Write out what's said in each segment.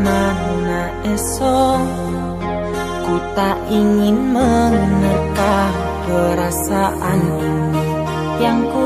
mana esok Ku tak ingin menerka perasaan ini Yang ku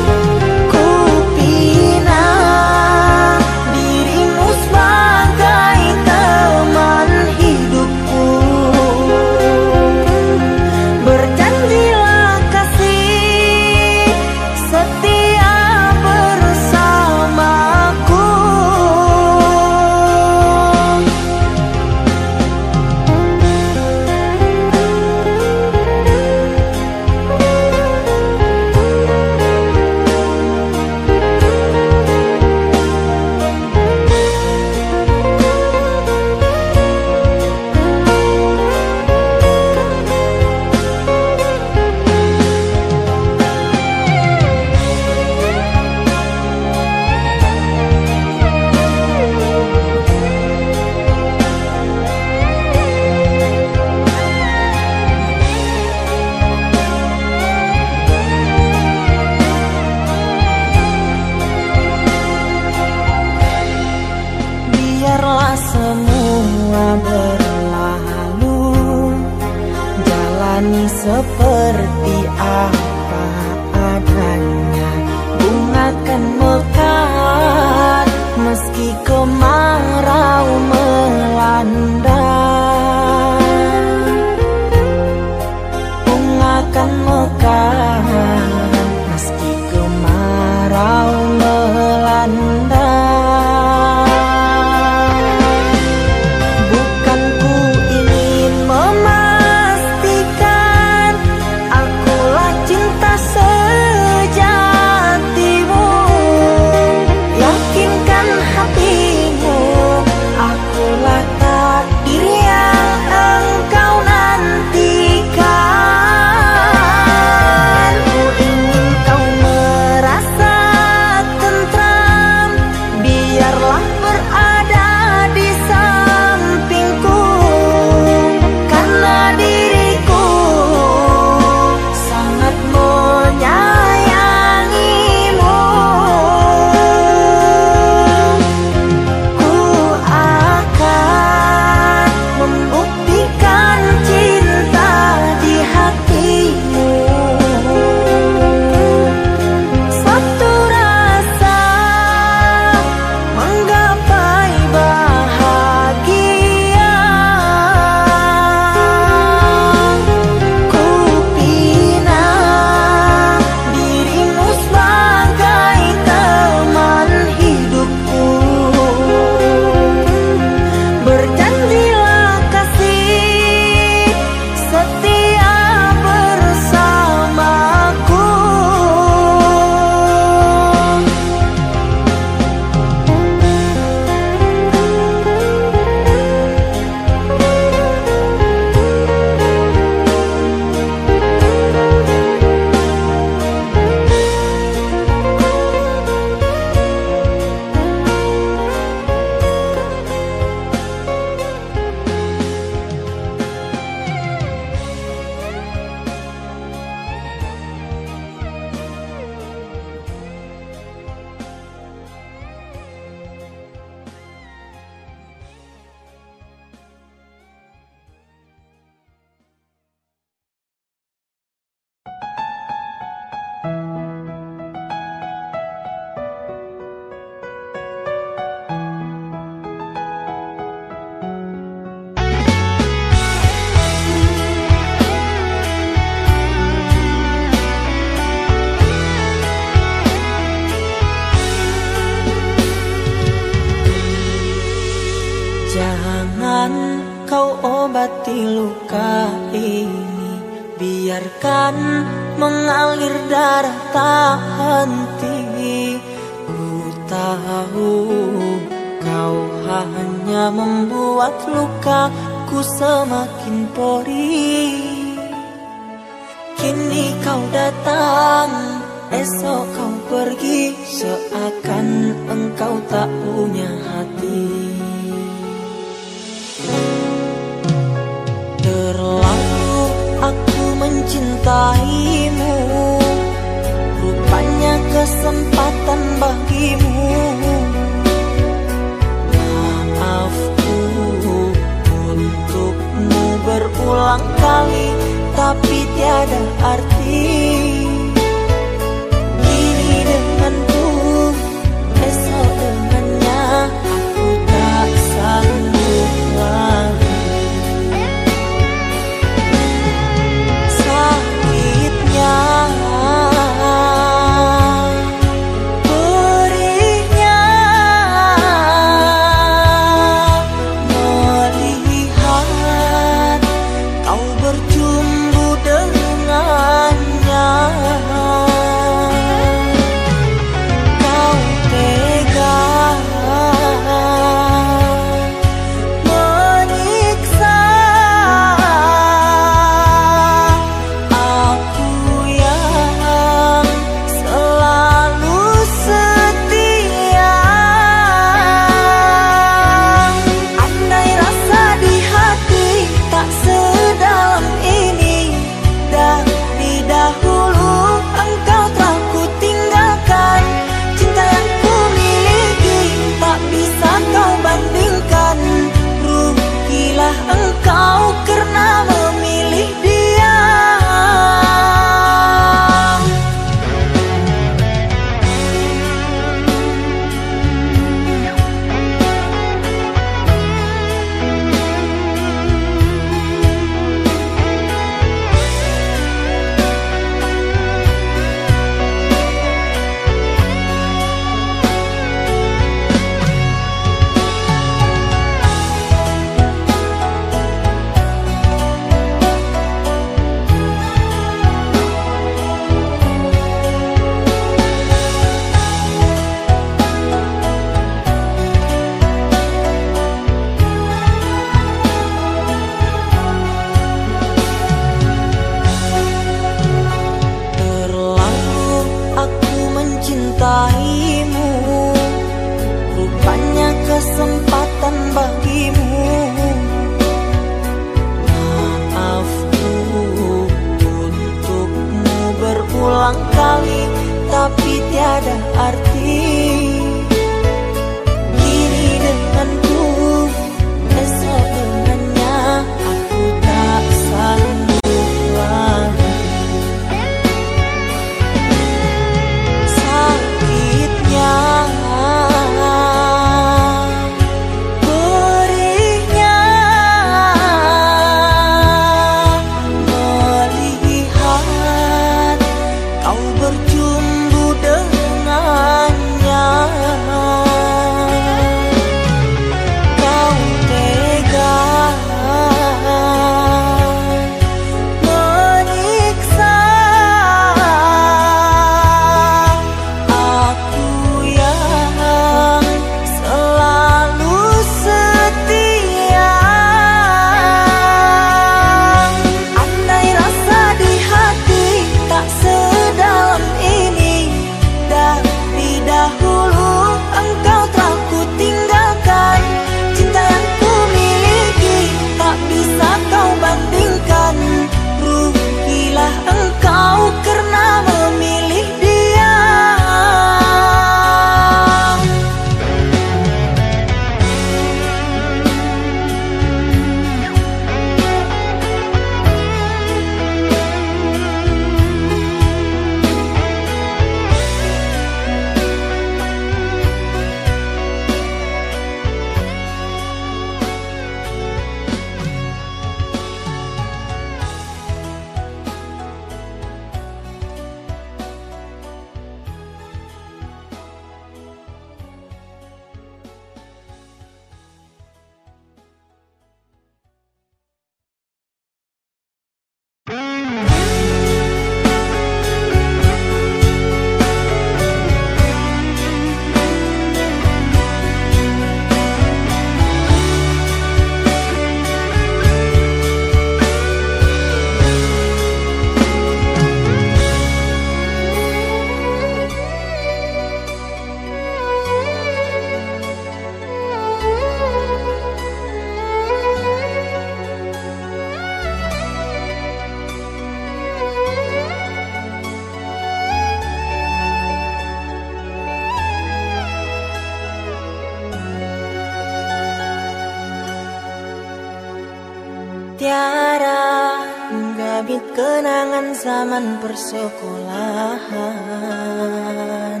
taman persekolahan.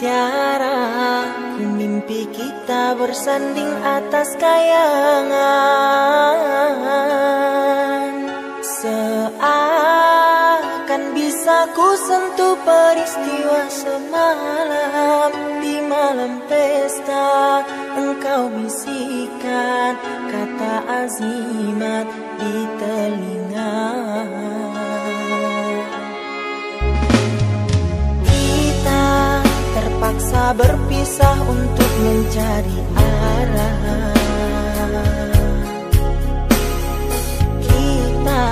Tiara mimpi kita bersanding atas kayangan. Seakan bisa ku sentuh peristiwa semalam. Di malam pesta engkau bisikan kata azimat di telinga. Kita terpaksa berpisah untuk mencari arah. Kita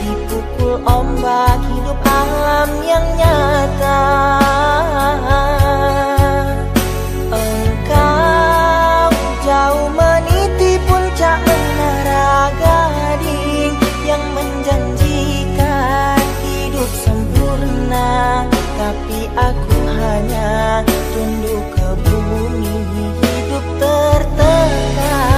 dipukul ombak hidup alam yang nyata. God.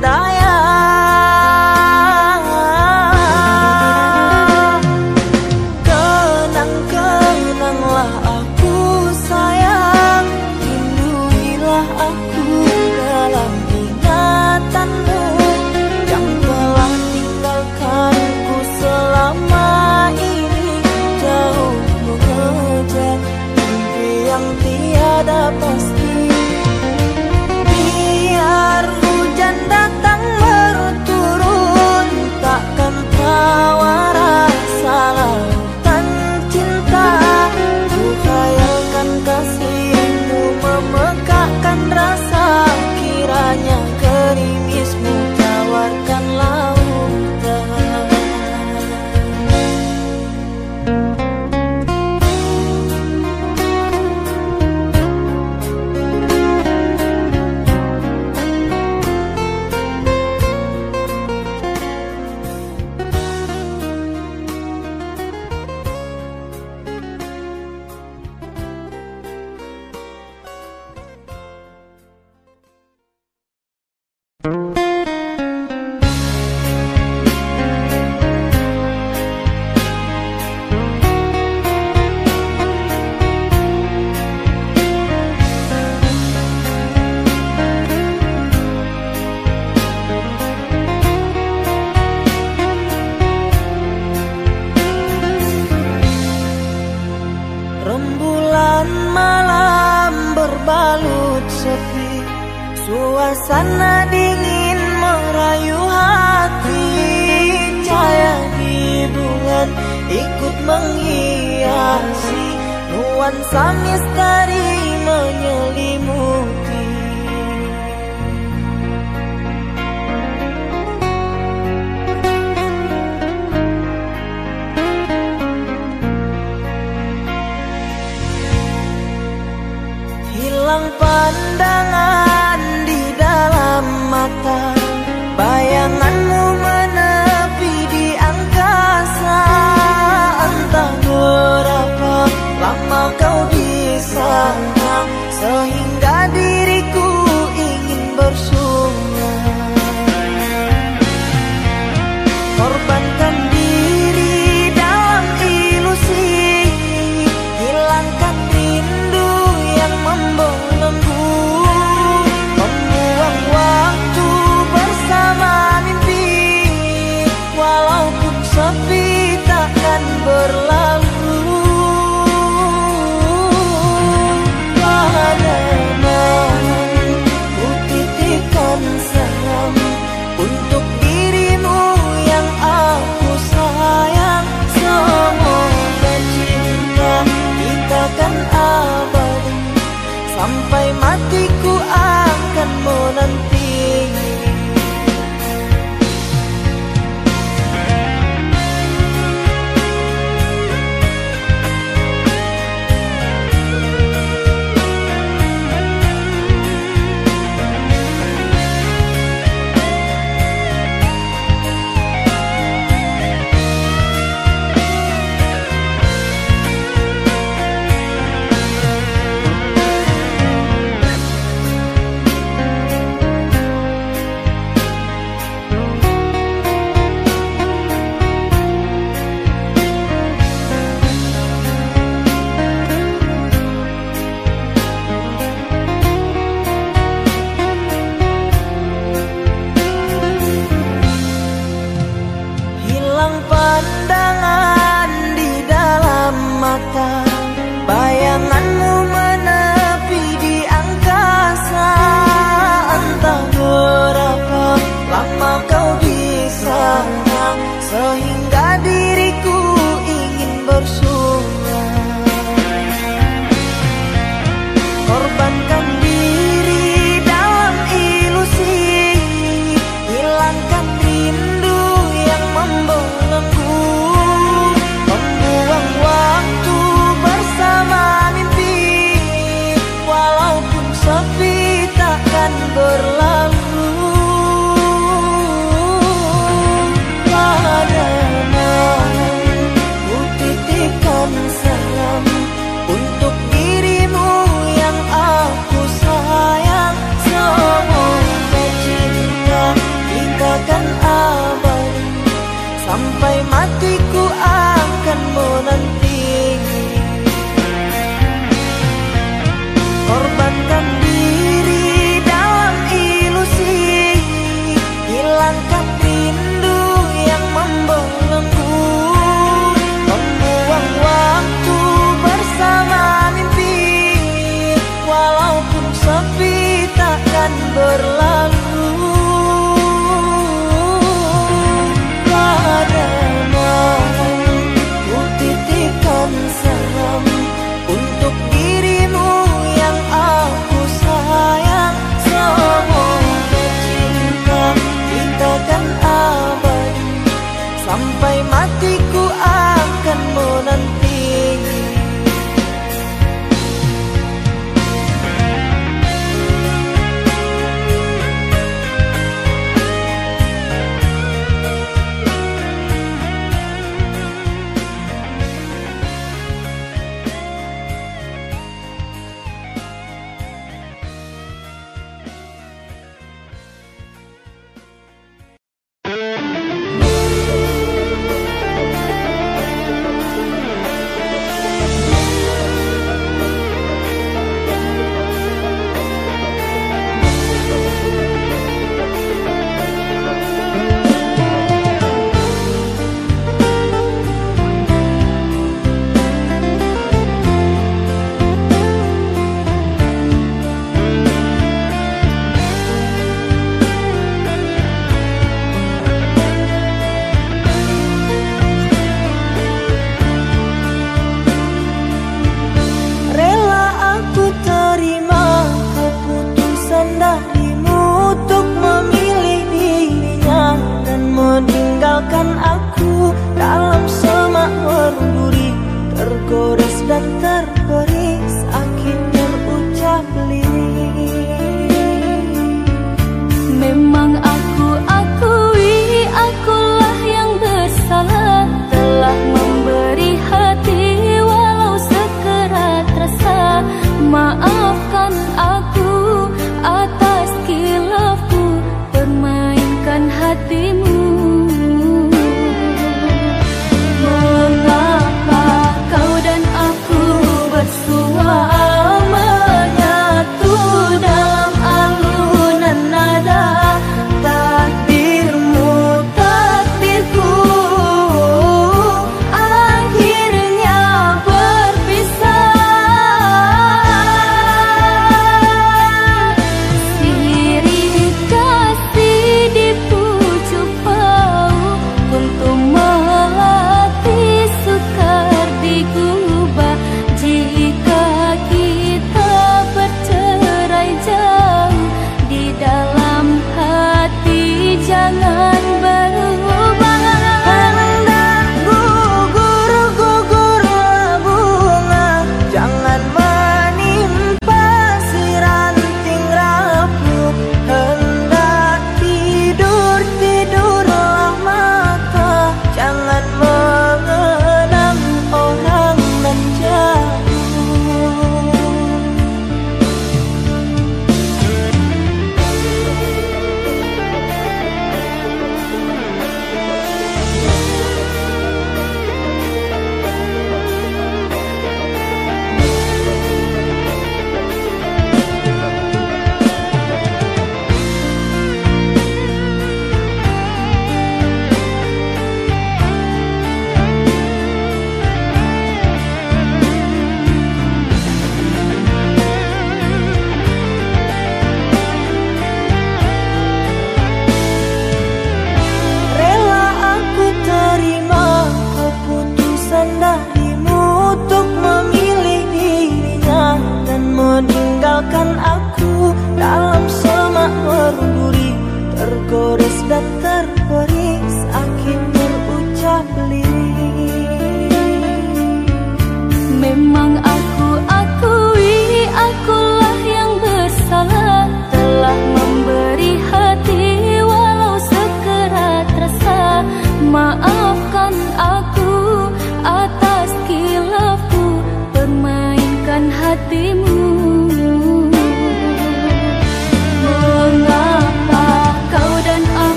Daya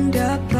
mendapat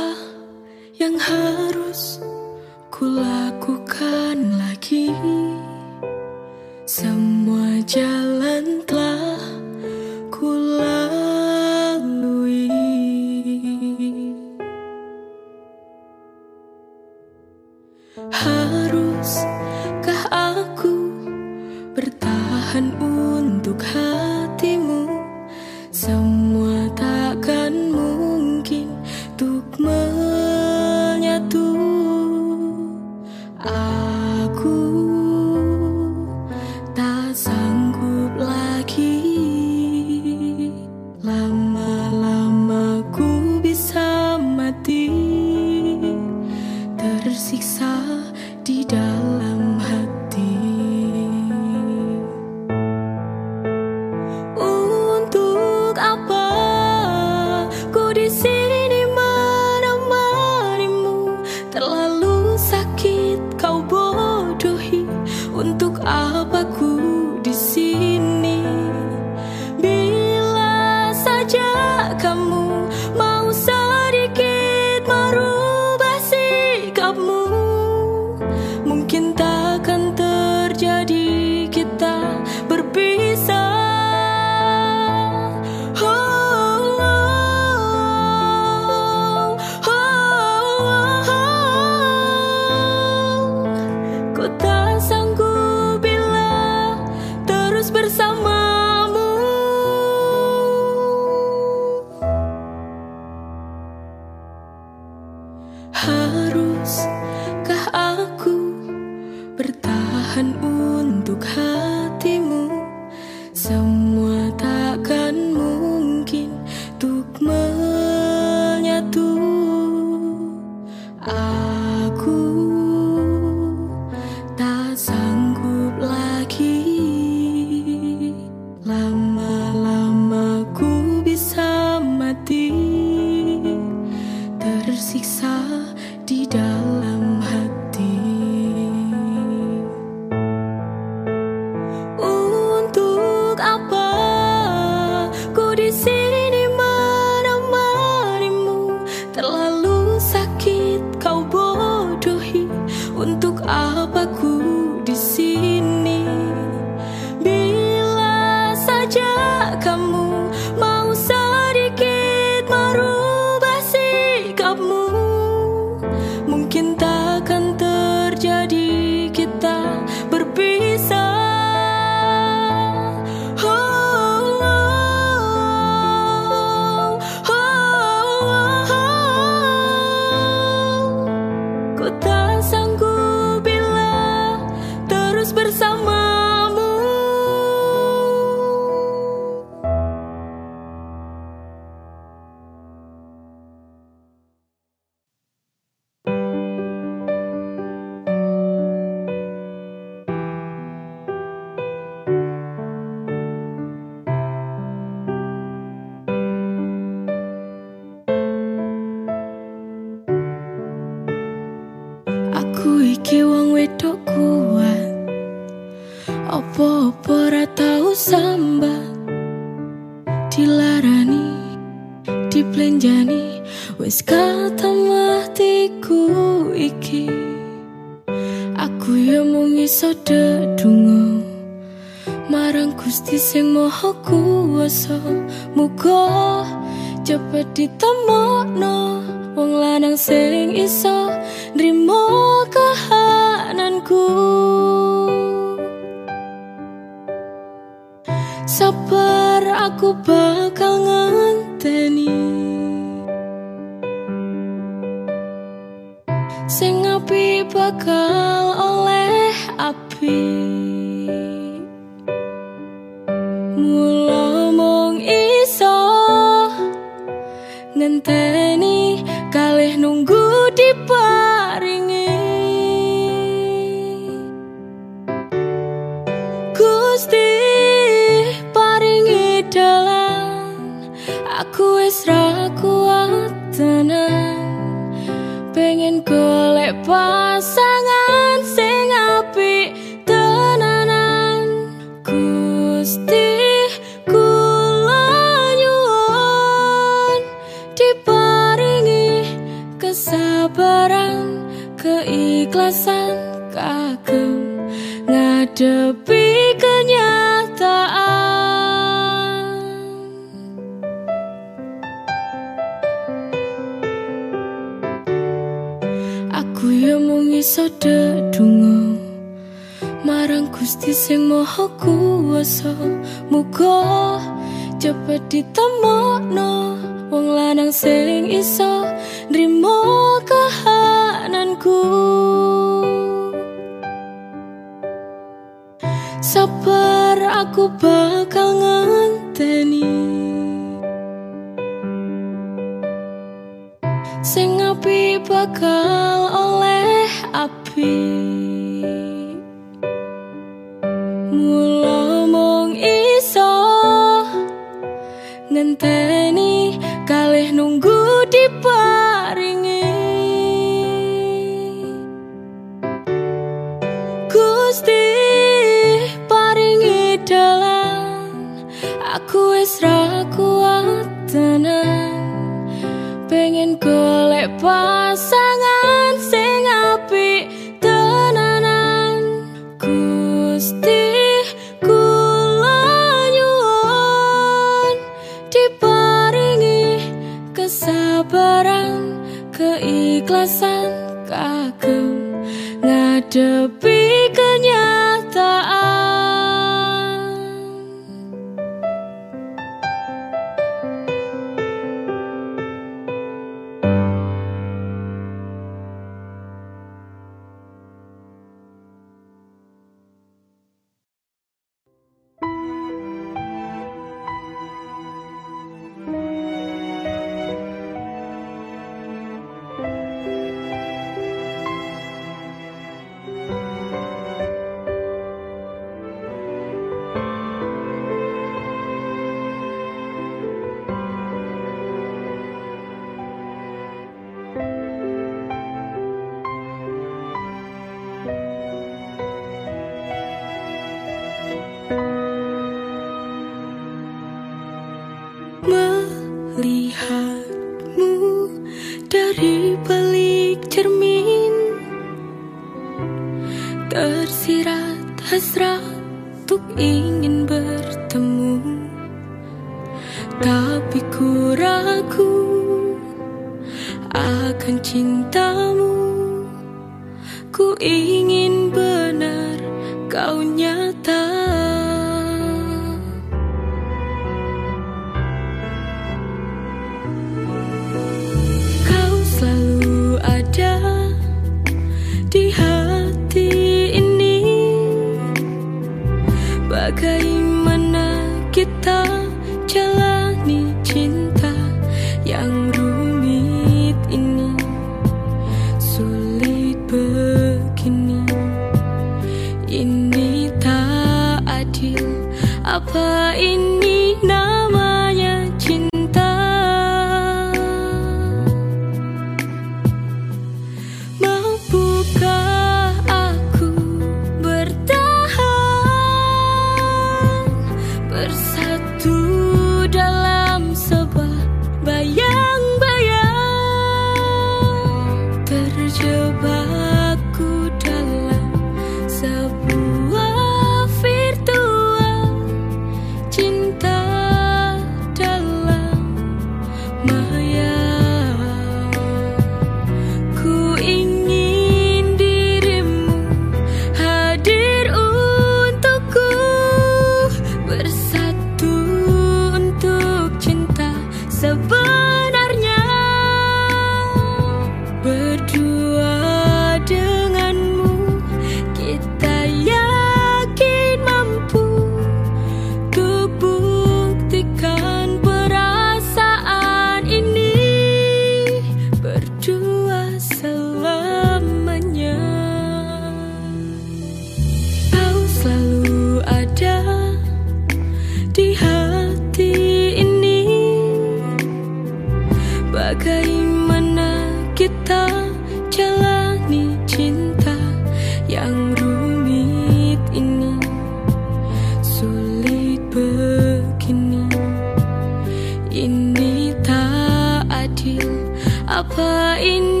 di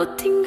Kau tinggalkan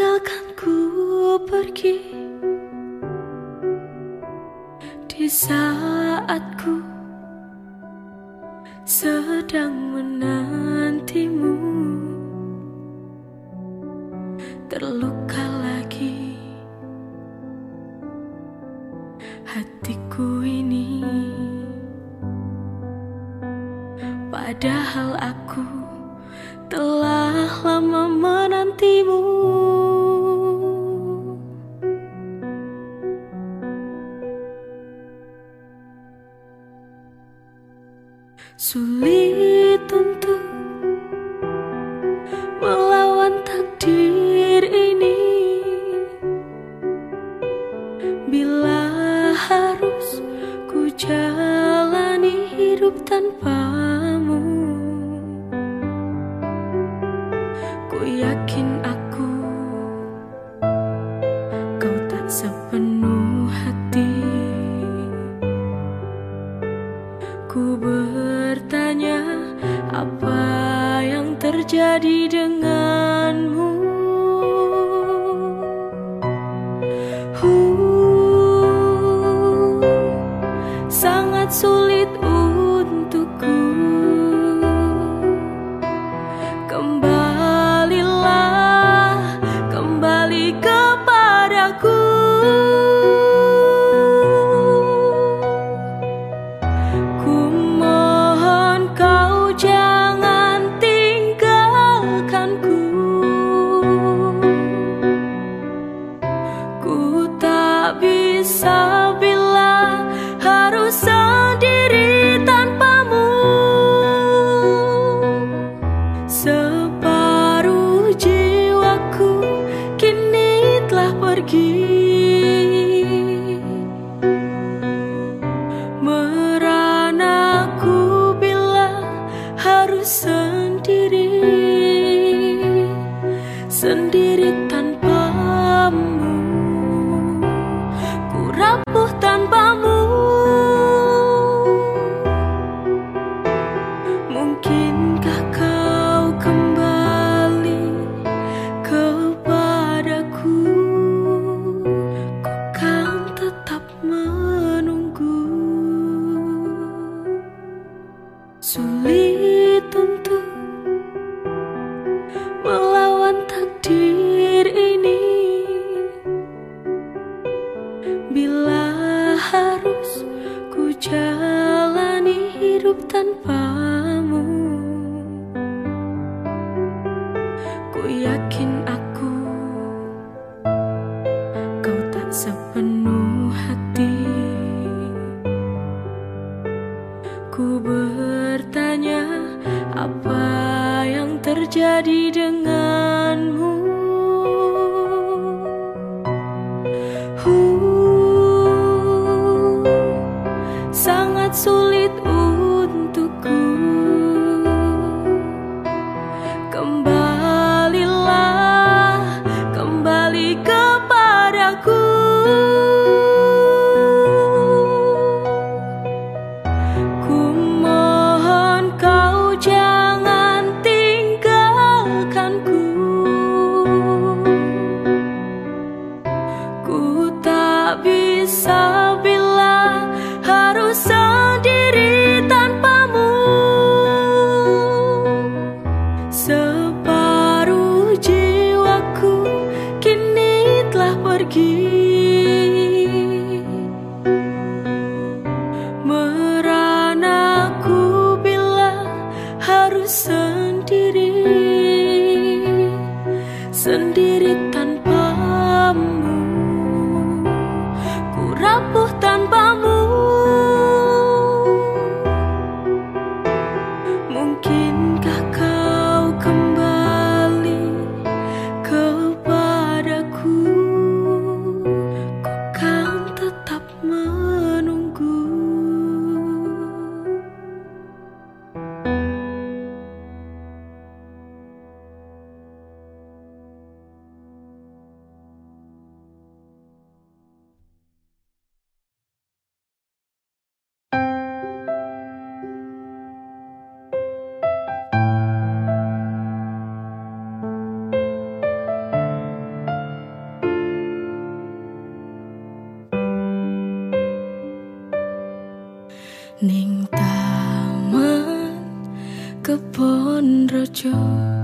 kebon rojo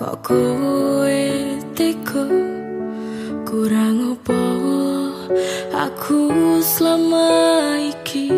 kok kowe teko kurang apa aku selama iki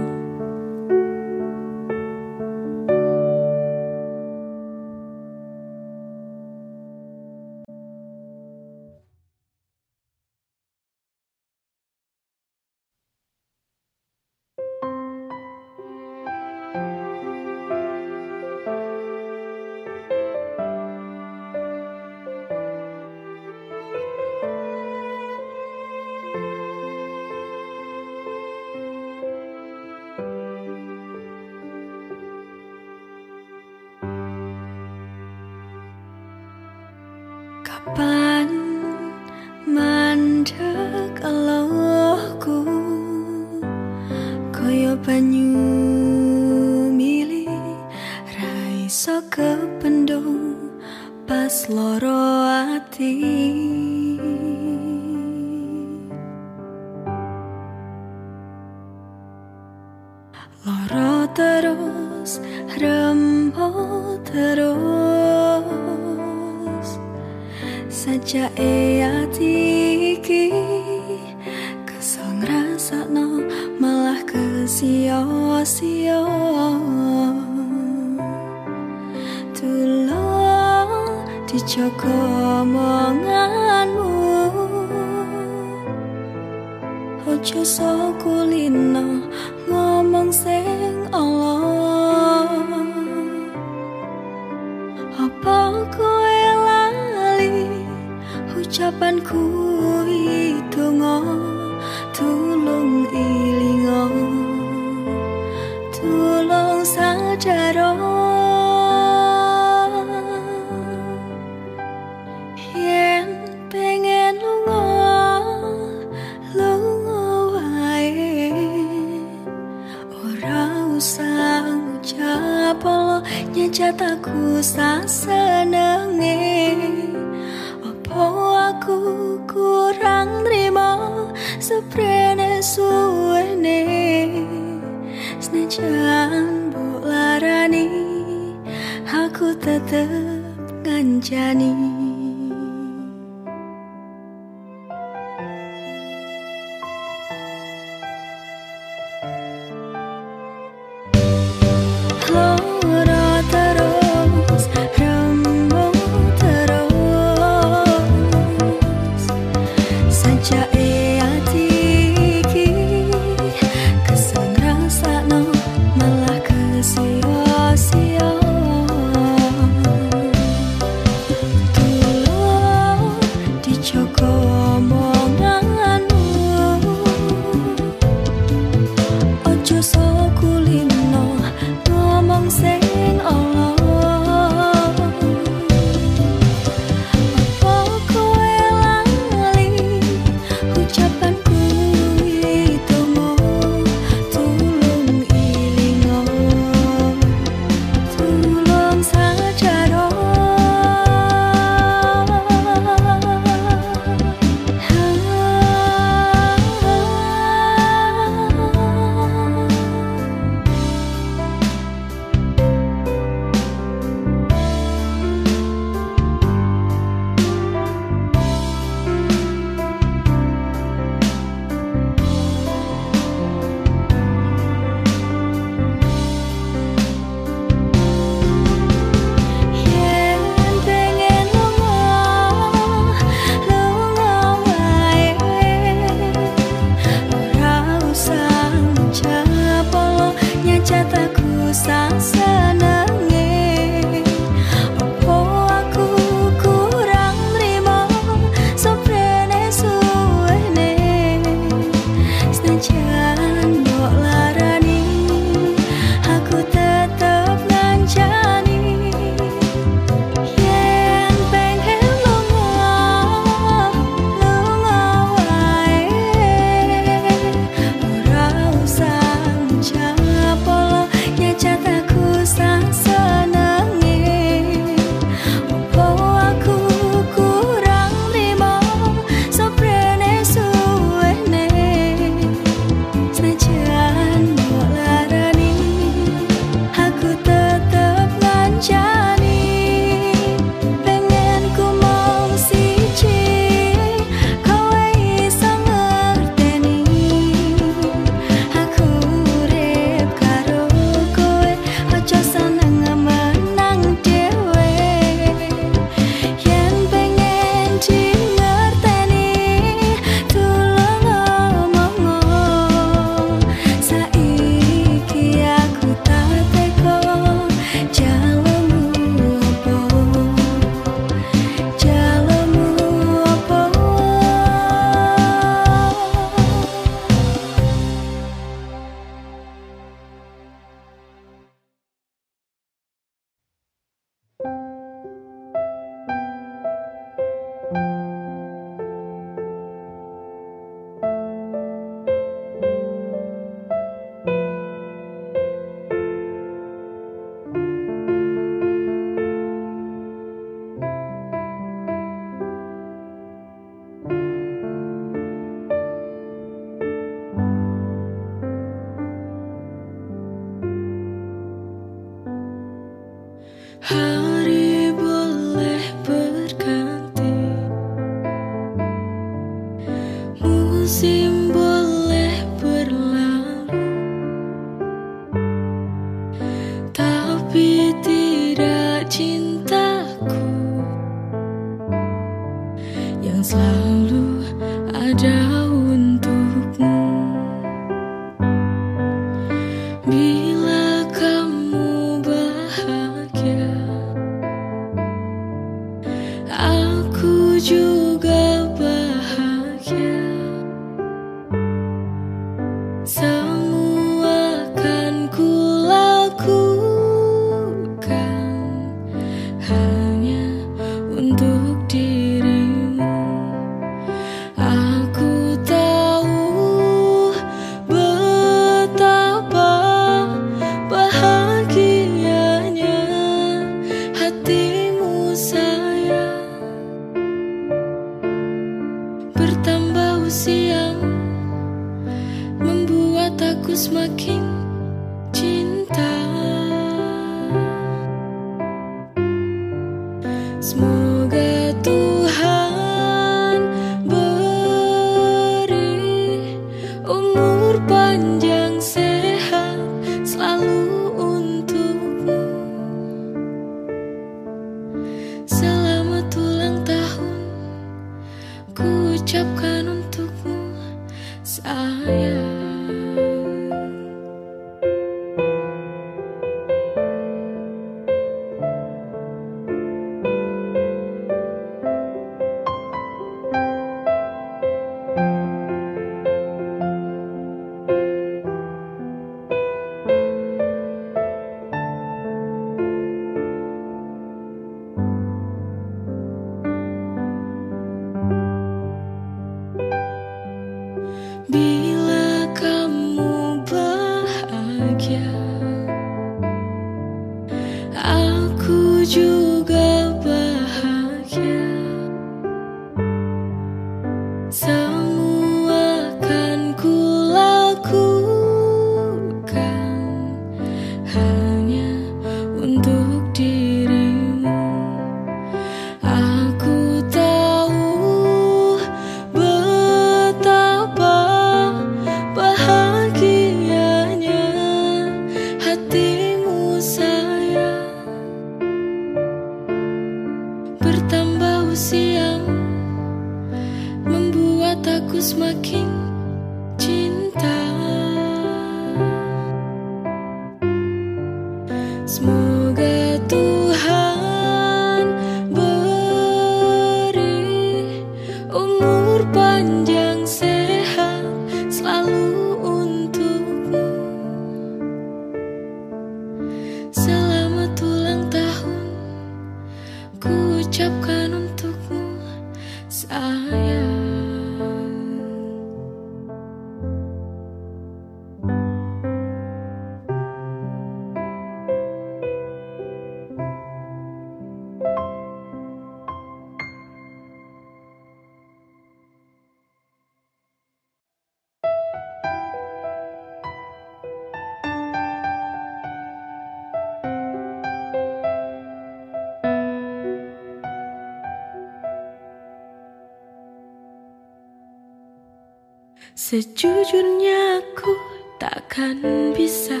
Sejujurnya aku takkan bisa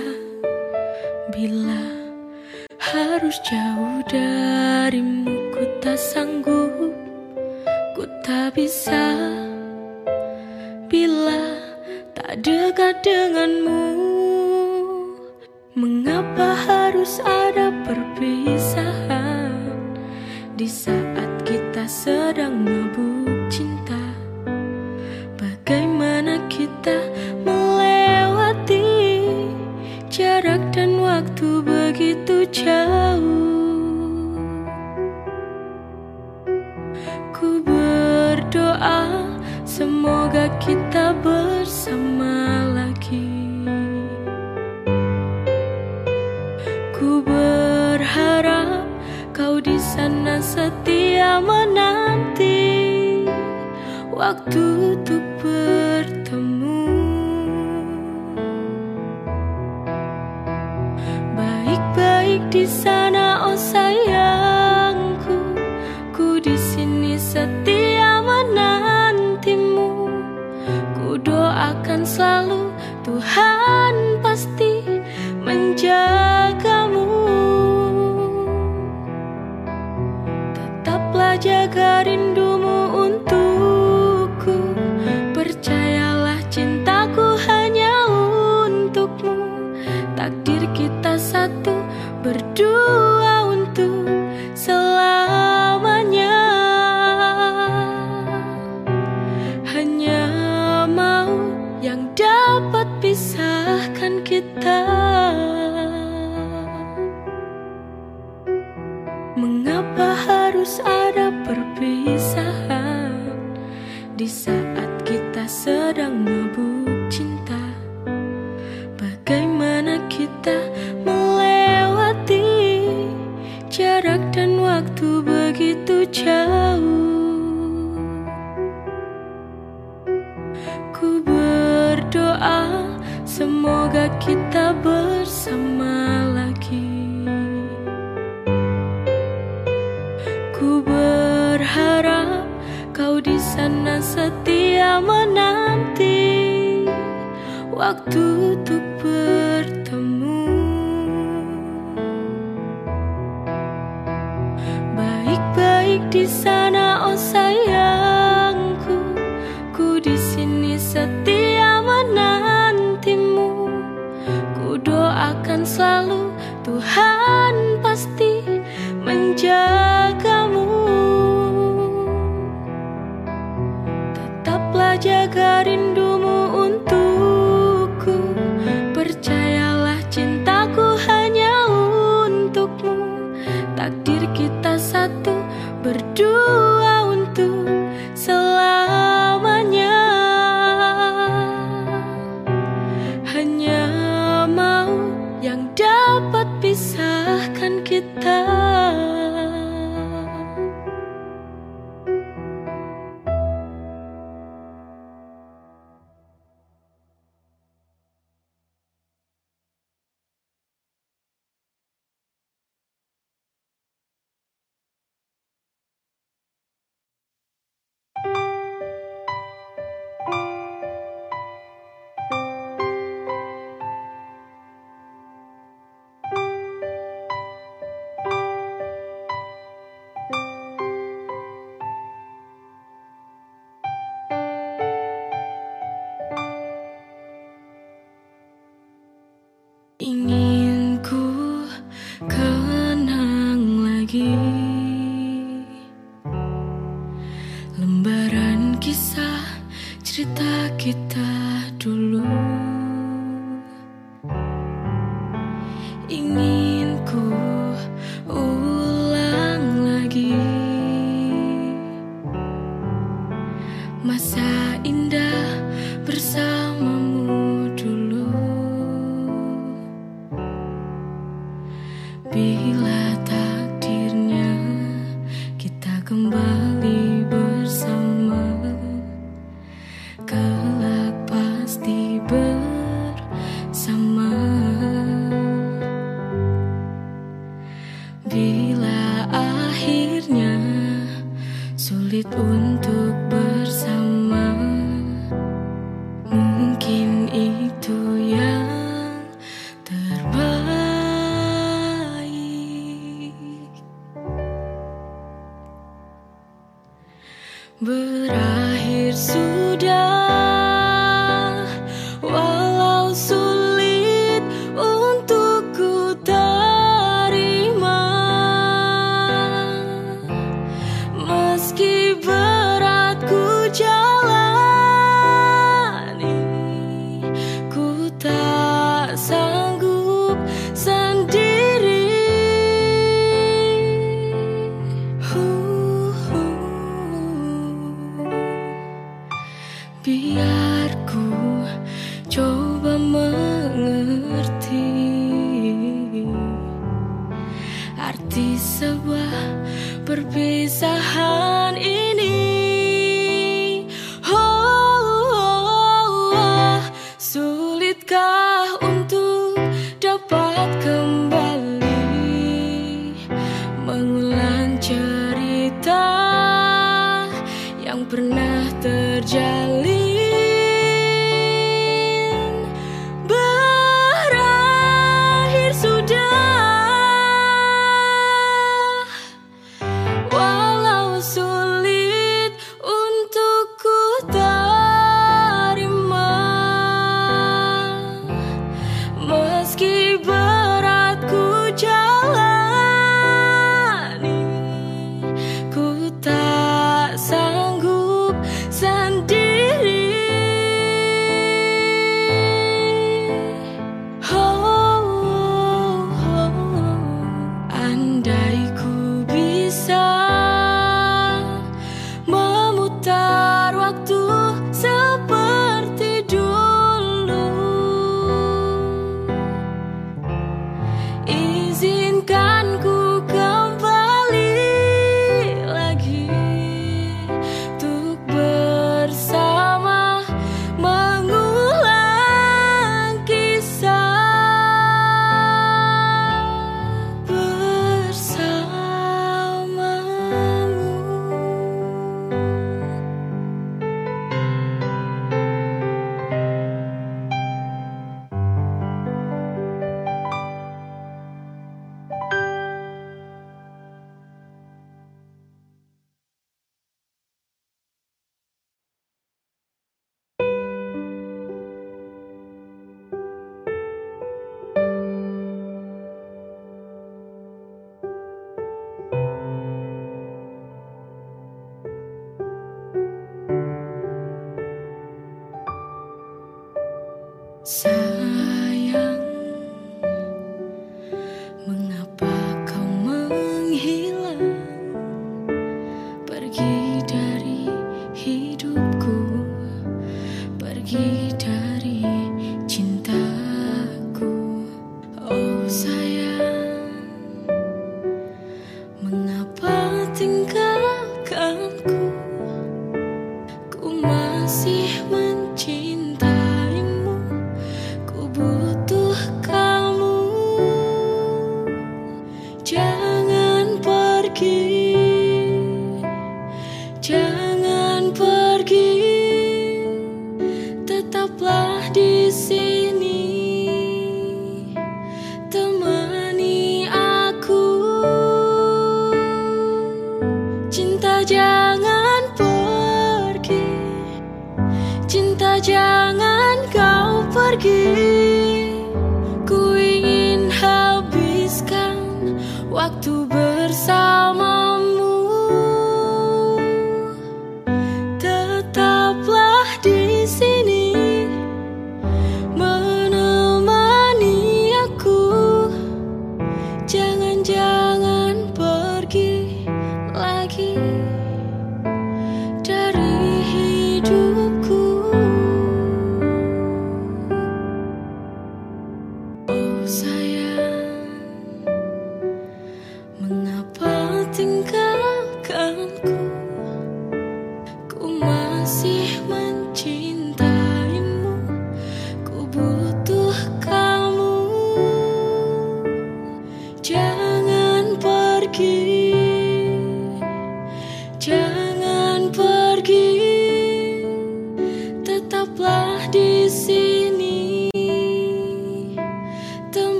Bila harus jauh darimu Ku tak sanggup, ku tak bisa Bila tak dekat denganmu. Mengapa harus ada perpisahan Di saat kita sedang mabuk kita melewati jarak dan waktu begitu jauh Ku berdoa semoga kita bersama lagi Ku berharap kau di sana setia menanti waktu untuk bertemu. Di sana, oh sayangku, ku di sini setia menantimu. Ku doakan selalu Tuhan waktu untuk bertemu. Baik-baik di sana oh sayangku Ku di sini setia menantimu. Ku doakan selalu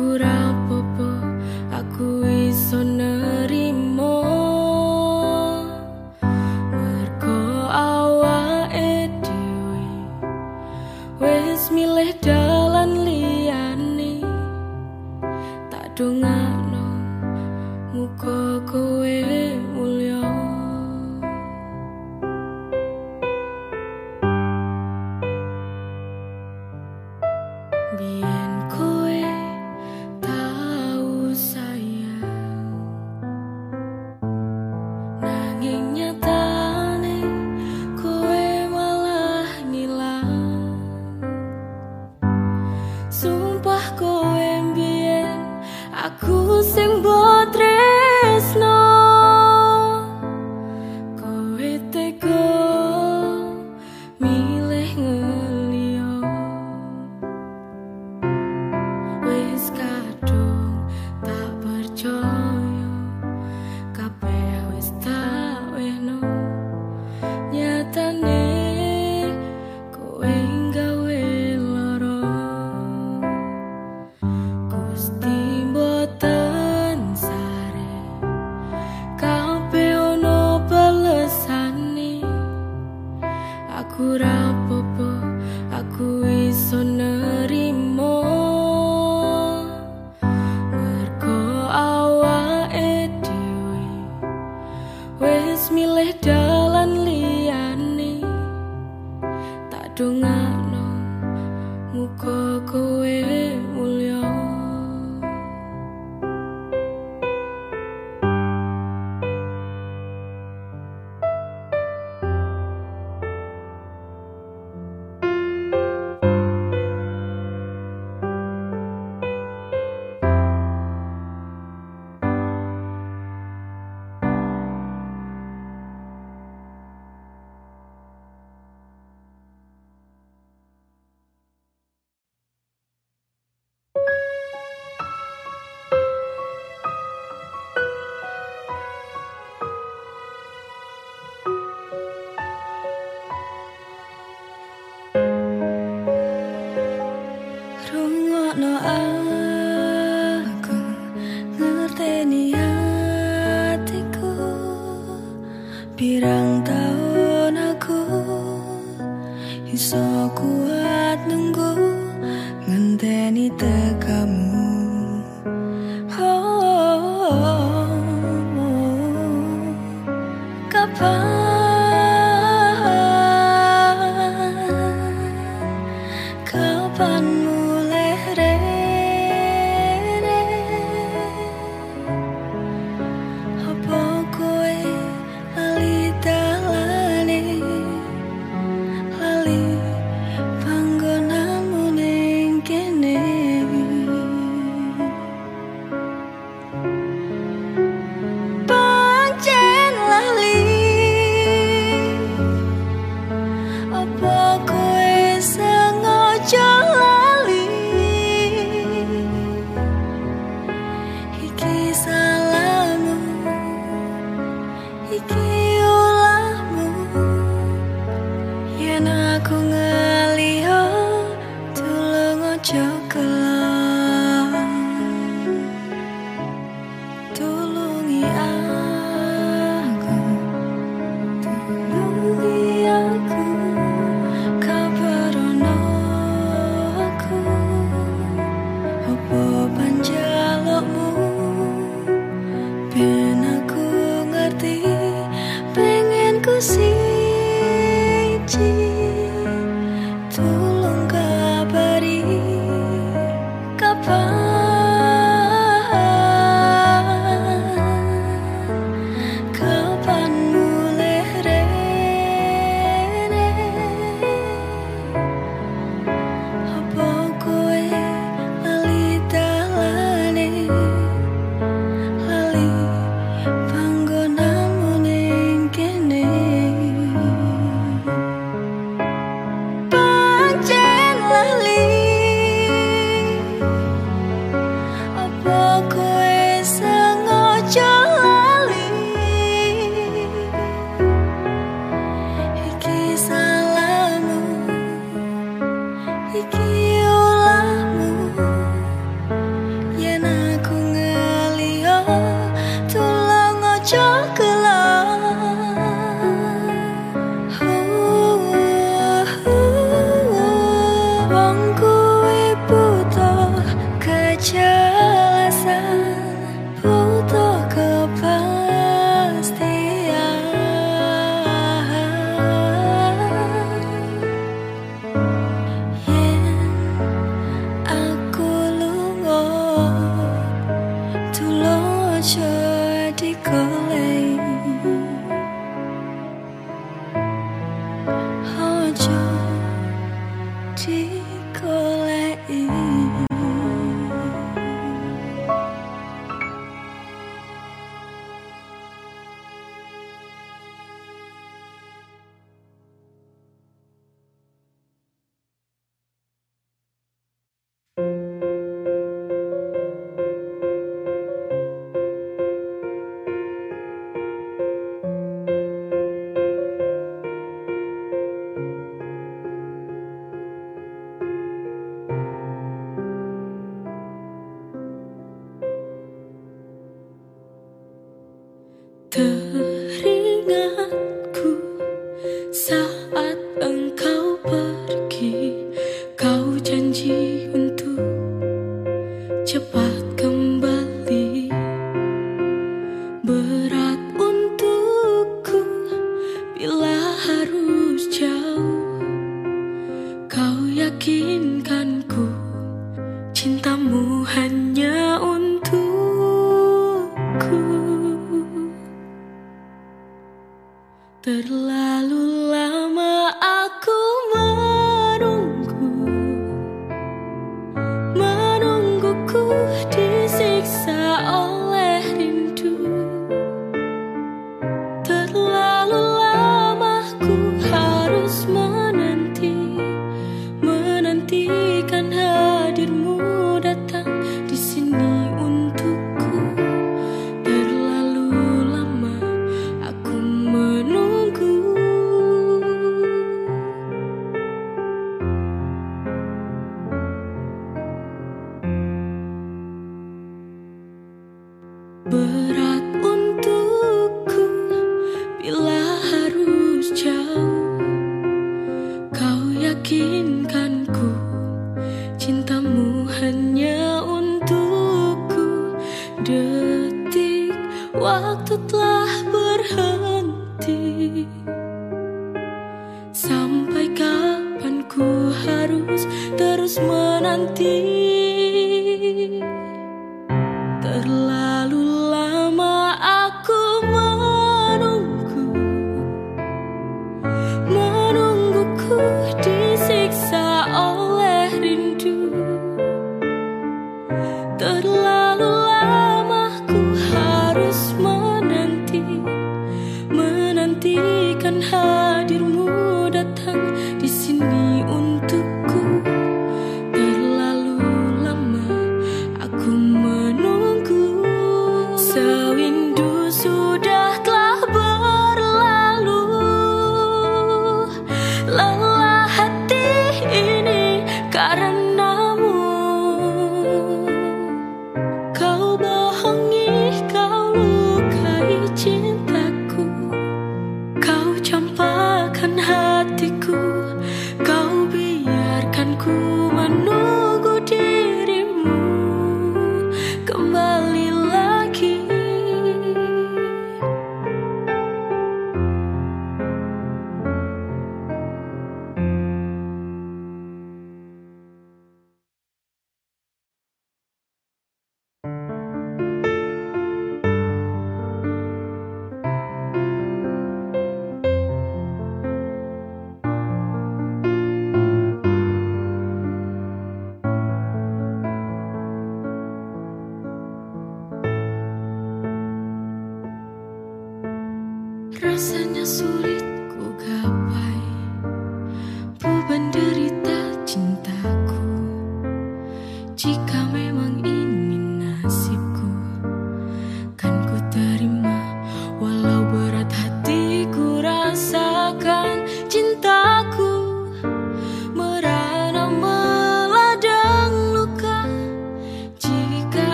kurang popo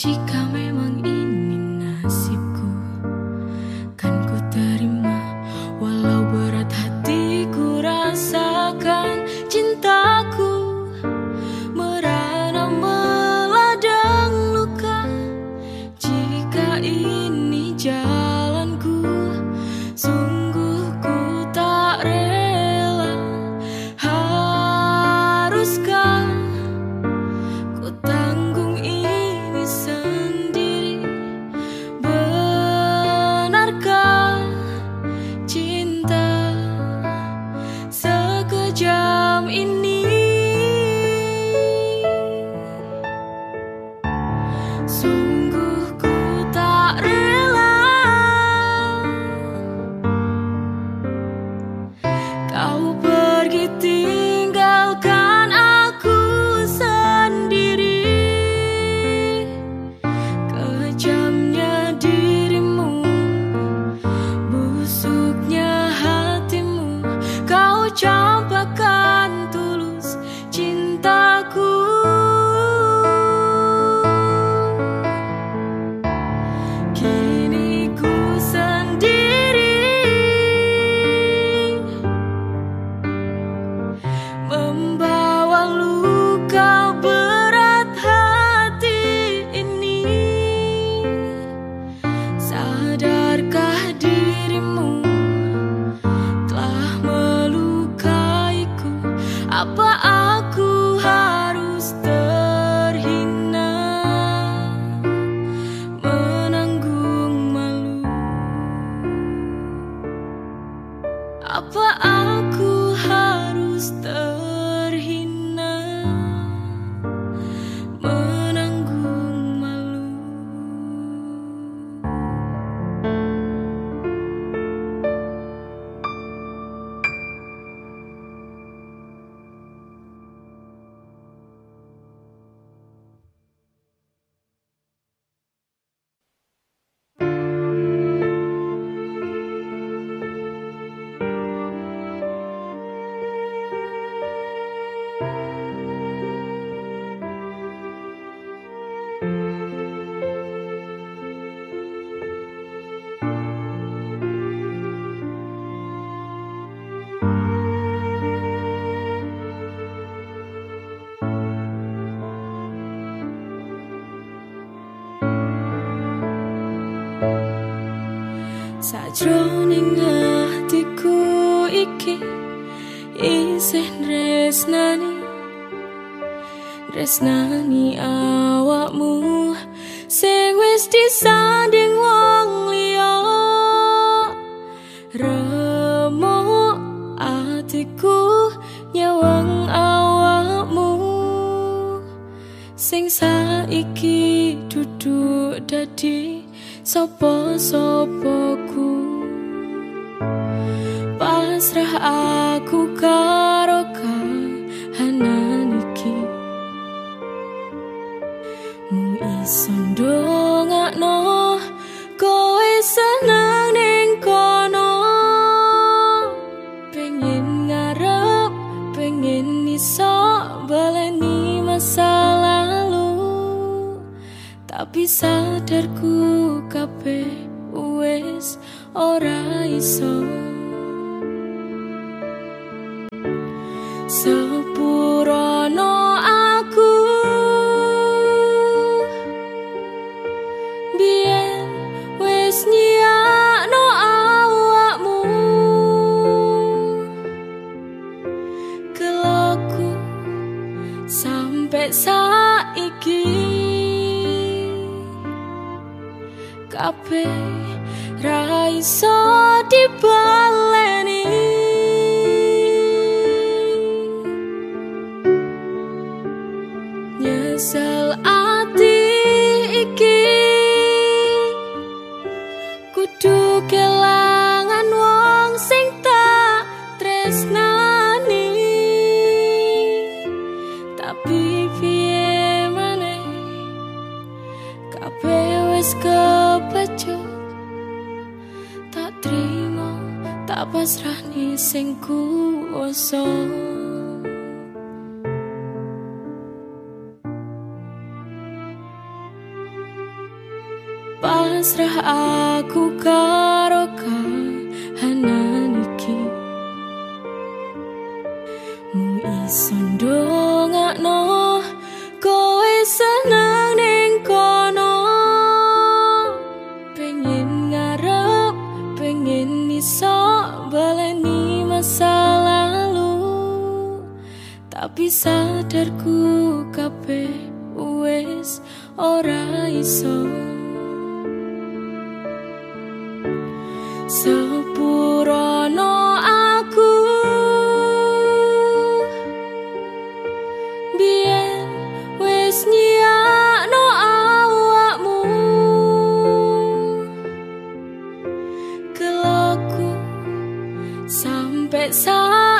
Jika memang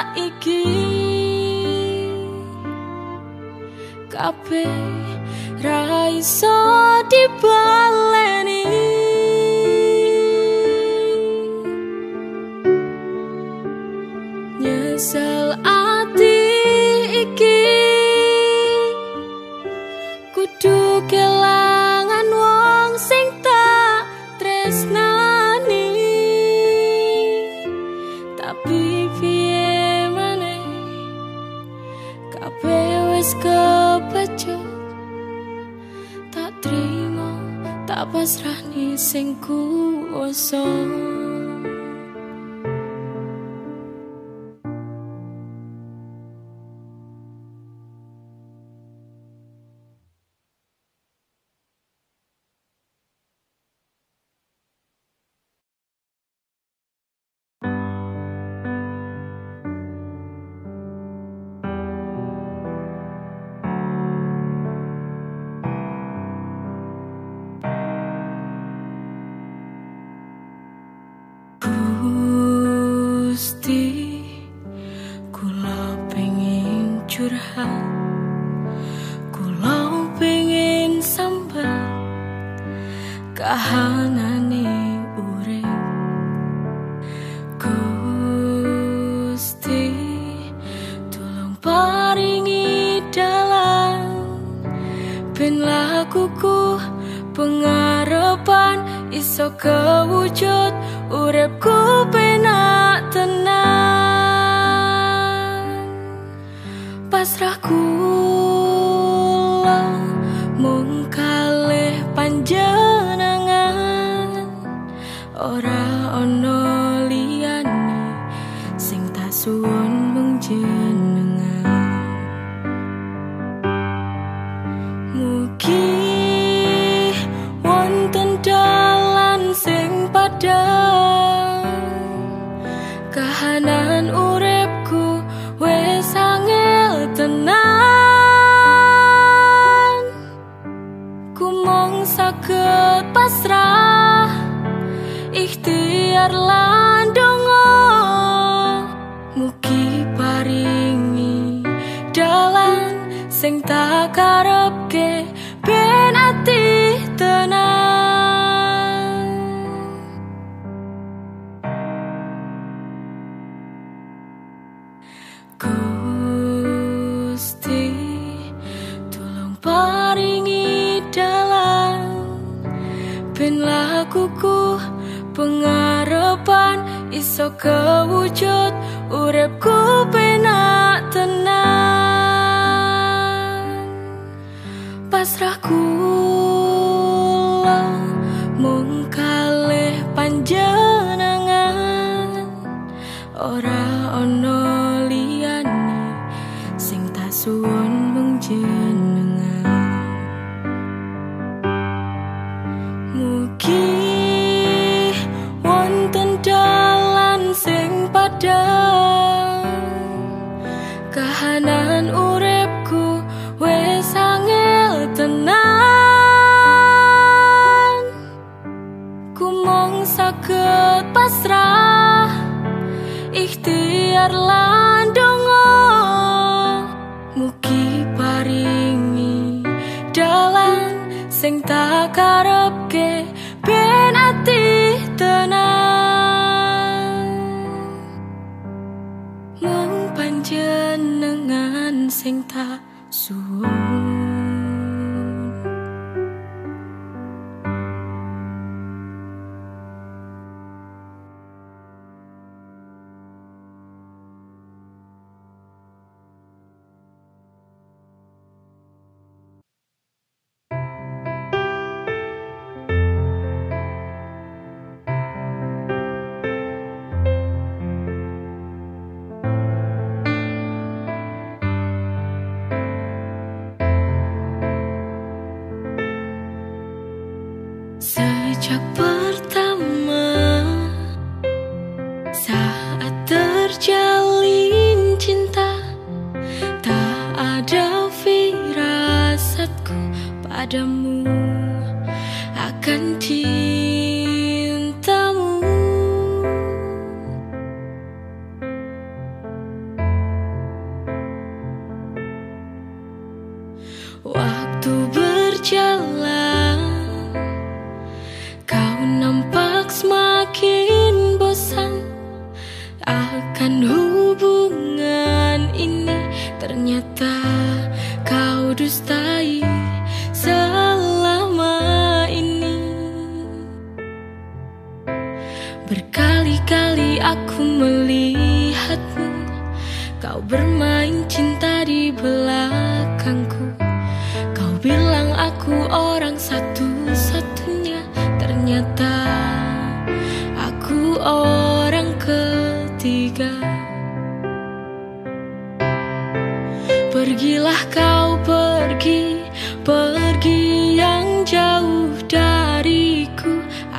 saiki. Kabeh ra iso dibaleni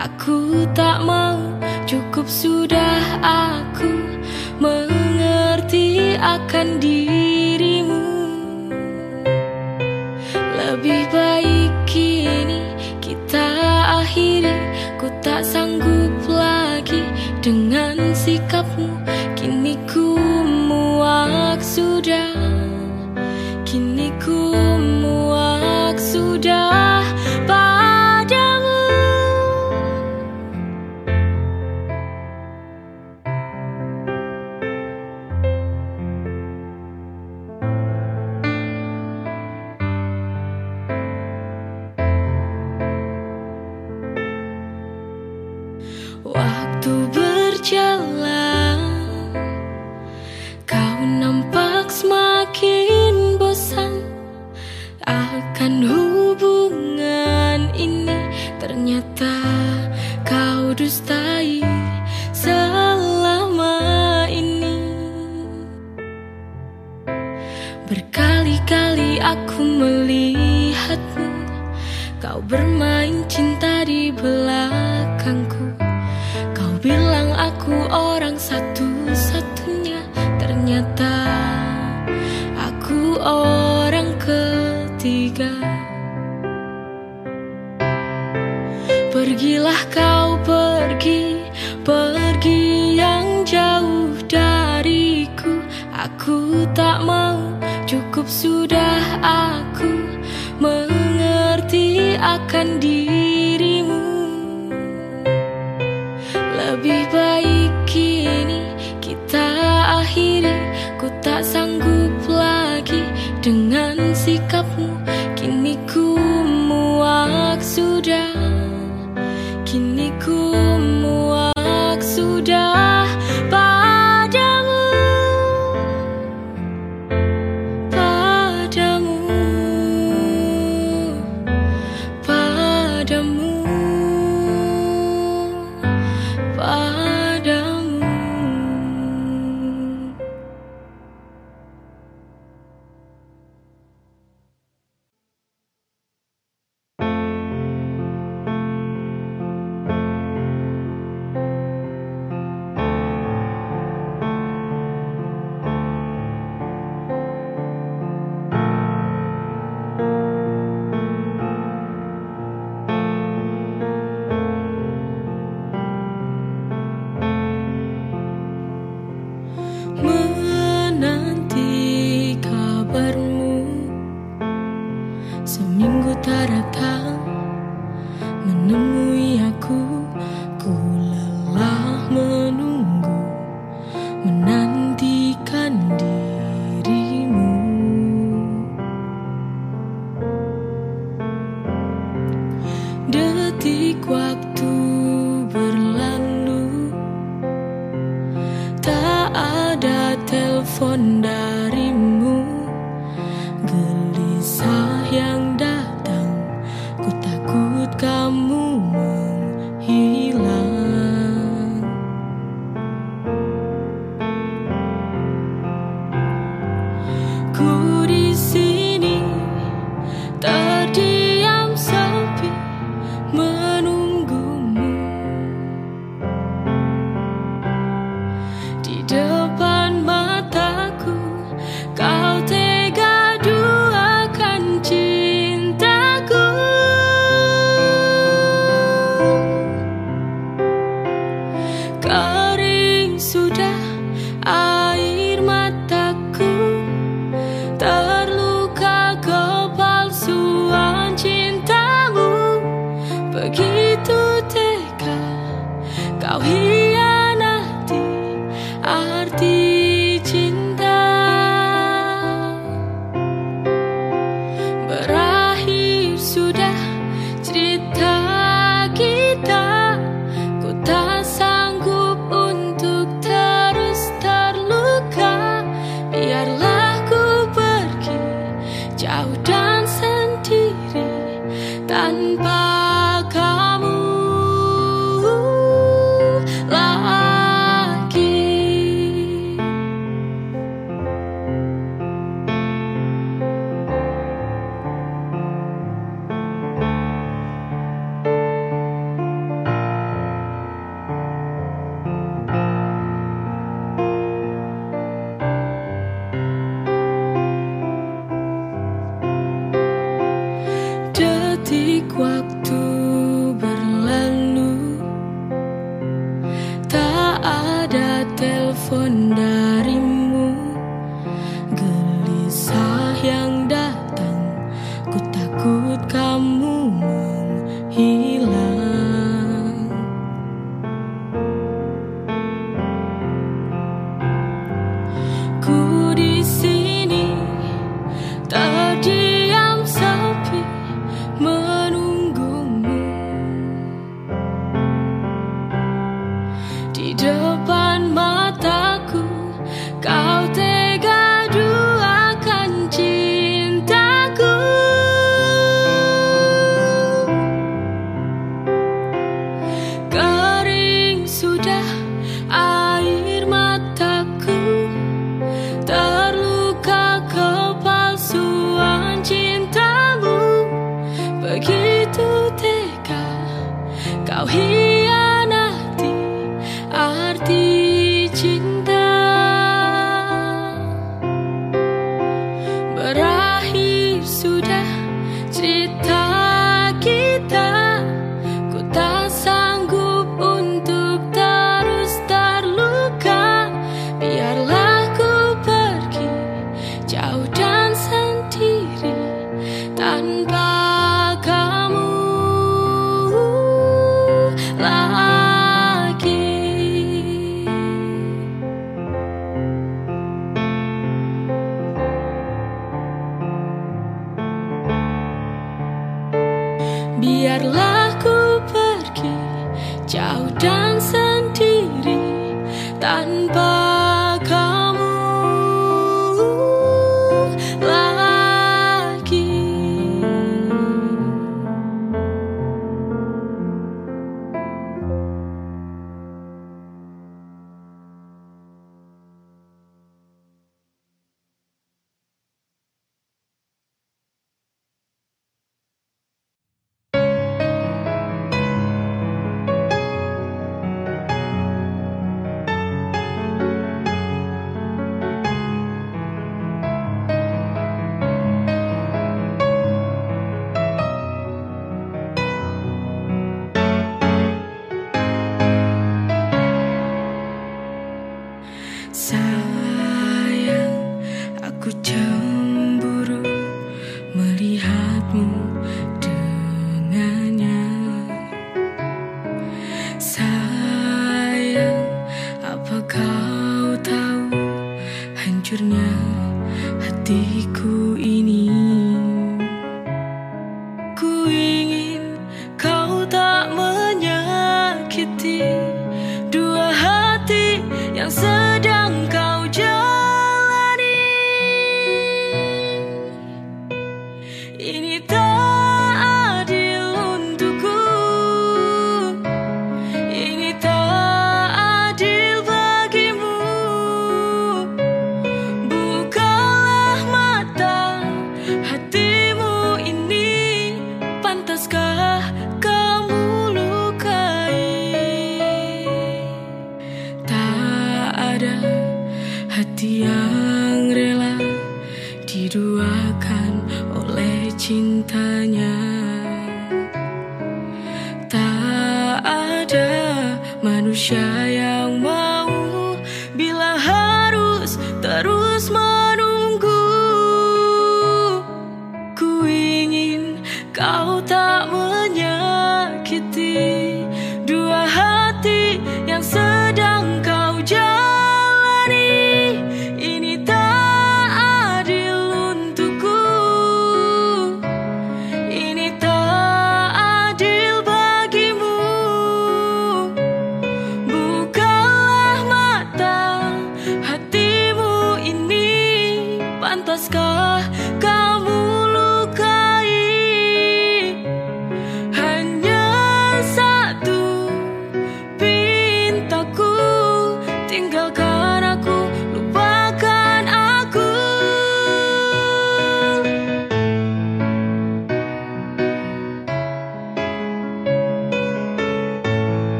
Aku tak mau Cukup sudah aku Mengerti akan dirimu